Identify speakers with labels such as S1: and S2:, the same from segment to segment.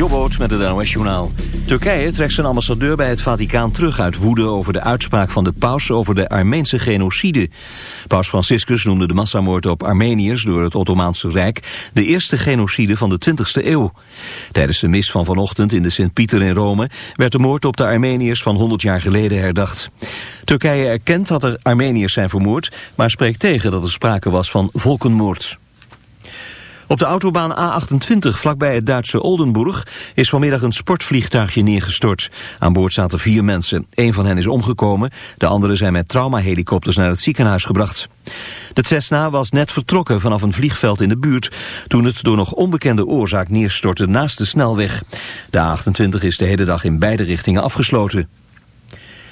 S1: Jobboot met het NOS Journaal. Turkije trekt zijn ambassadeur bij het Vaticaan terug uit woede over de uitspraak van de paus over de Armeense genocide. Paus Franciscus noemde de massamoord op Armeniërs door het Ottomaanse Rijk de eerste genocide van de 20e eeuw. Tijdens de mis van vanochtend in de Sint-Pieter in Rome werd de moord op de Armeniërs van 100 jaar geleden herdacht. Turkije erkent dat er Armeniërs zijn vermoord, maar spreekt tegen dat er sprake was van volkenmoord. Op de autobaan A28 vlakbij het Duitse Oldenburg is vanmiddag een sportvliegtuigje neergestort. Aan boord zaten vier mensen. Een van hen is omgekomen, de anderen zijn met traumahelikopters naar het ziekenhuis gebracht. De Cessna was net vertrokken vanaf een vliegveld in de buurt toen het door nog onbekende oorzaak neerstortte naast de snelweg. De A28 is de hele dag in beide richtingen afgesloten.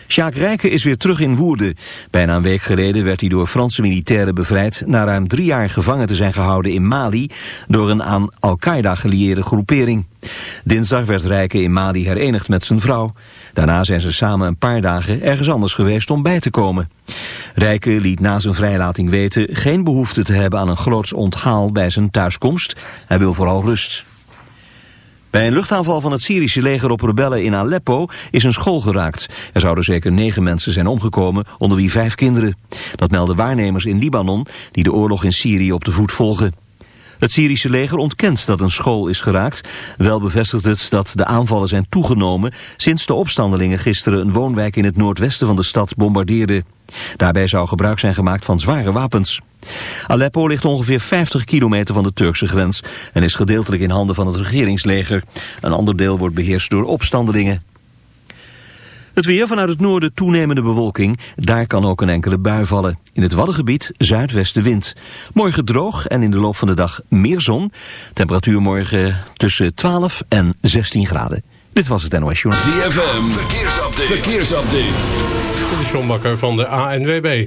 S1: Sjaak Rijken is weer terug in Woerden. Bijna een week geleden werd hij door Franse militairen bevrijd... na ruim drie jaar gevangen te zijn gehouden in Mali... door een aan Al-Qaeda gelieerde groepering. Dinsdag werd Rijken in Mali herenigd met zijn vrouw. Daarna zijn ze samen een paar dagen ergens anders geweest om bij te komen. Rijken liet na zijn vrijlating weten geen behoefte te hebben aan een groots onthaal bij zijn thuiskomst. Hij wil vooral rust. Bij een luchtaanval van het Syrische leger op rebellen in Aleppo is een school geraakt. Er zouden zeker negen mensen zijn omgekomen, onder wie vijf kinderen. Dat melden waarnemers in Libanon, die de oorlog in Syrië op de voet volgen. Het Syrische leger ontkent dat een school is geraakt. Wel bevestigt het dat de aanvallen zijn toegenomen... sinds de opstandelingen gisteren een woonwijk in het noordwesten van de stad bombardeerden. Daarbij zou gebruik zijn gemaakt van zware wapens. Aleppo ligt ongeveer 50 kilometer van de Turkse grens... en is gedeeltelijk in handen van het regeringsleger. Een ander deel wordt beheerst door opstandelingen. Het weer vanuit het noorden toenemende bewolking. Daar kan ook een enkele bui vallen. In het Waddengebied zuidwestenwind. Morgen droog en in de loop van de dag meer zon. Temperatuur morgen tussen 12 en 16 graden. Dit was het NOS Journal.
S2: ZFM, verkeersupdate. verkeersupdate.
S3: De Sjombakker van de ANWB.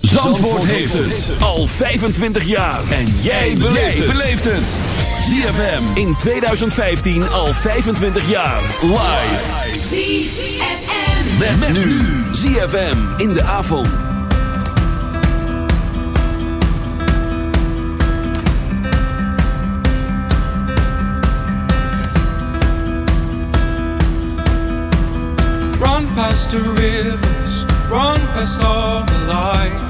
S2: Zandvoort heeft het al 25 jaar. En jij beleeft het. ZFM in 2015 al 25 jaar. Live.
S4: ZFM.
S2: Met, met nu. ZFM in de avond.
S5: Run past the rivers, run past all the light.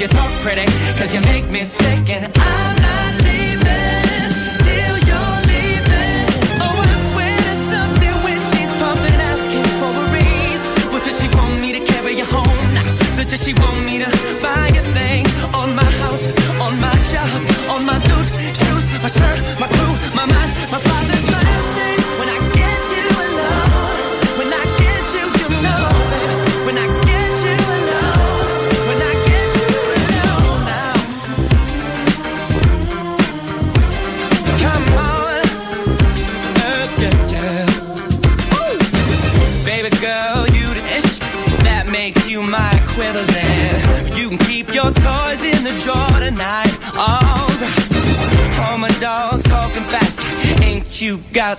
S6: you talk pretty, cause you make me sick and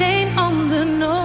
S7: Geen ander nooit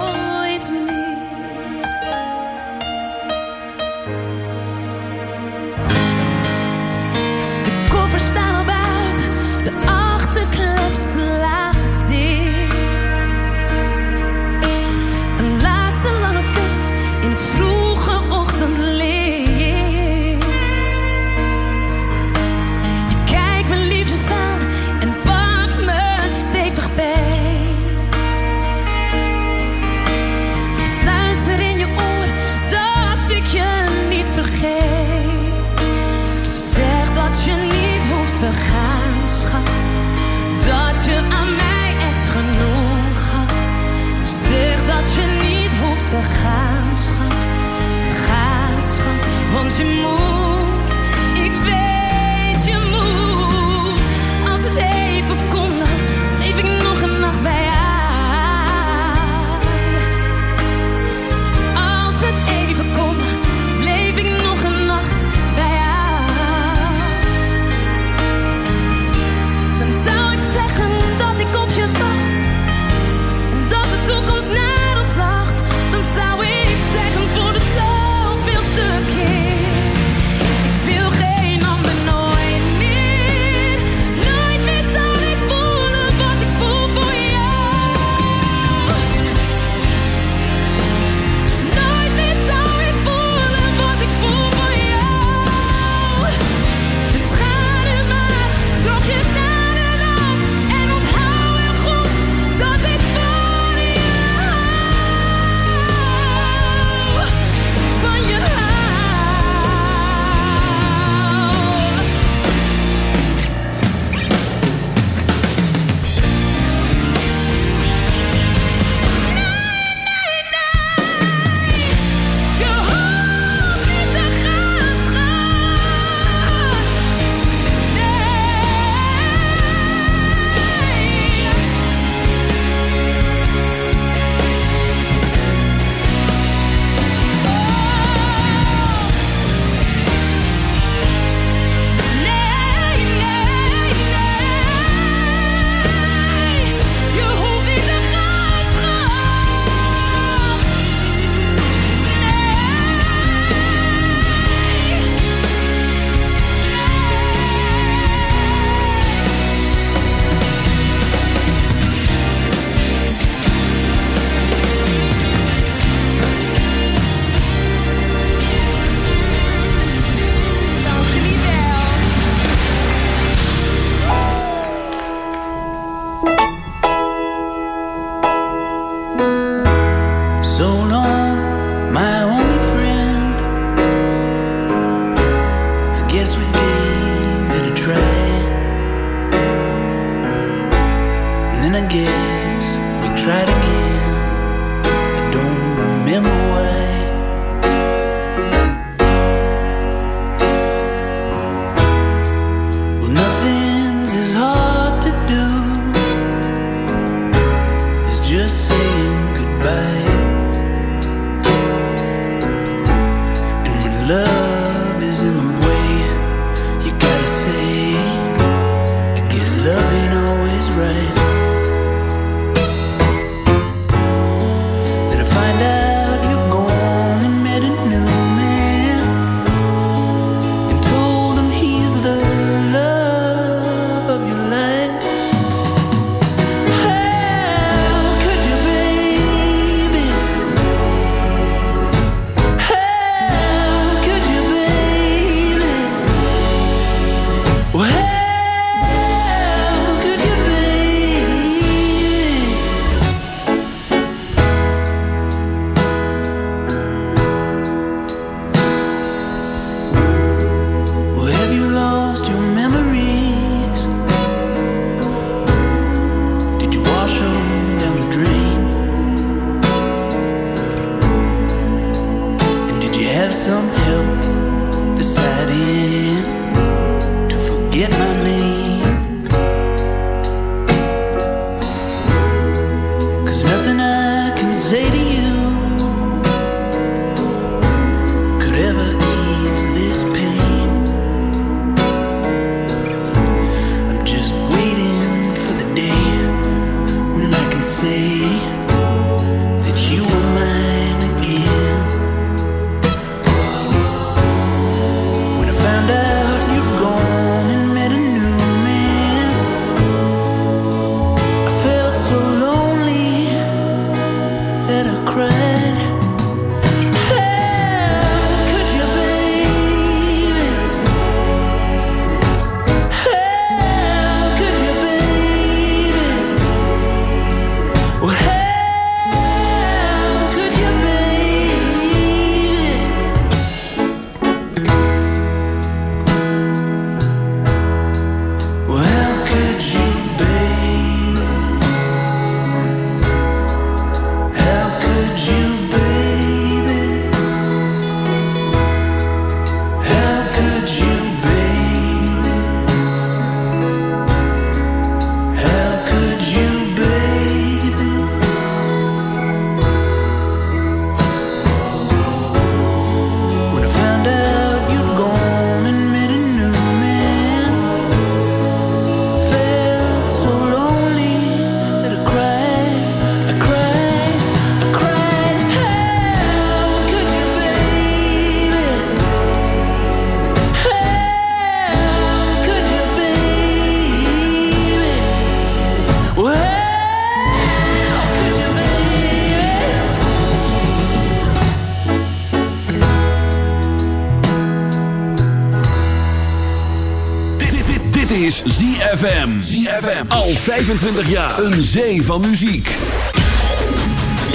S2: 25 jaar. Een zee van muziek.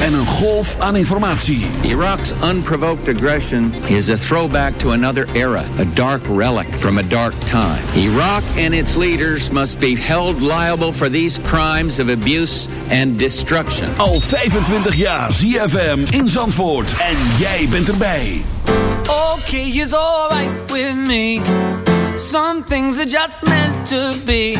S2: En een golf aan informatie.
S8: Iraks unprovoked aggression is a throwback to another era. A dark relic from a dark time. Irak and its leaders must be held liable for these crimes of abuse and destruction.
S2: Al 25 jaar ZFM in Zandvoort. En jij bent erbij.
S5: Okay is alright with me. Some things are just meant to be.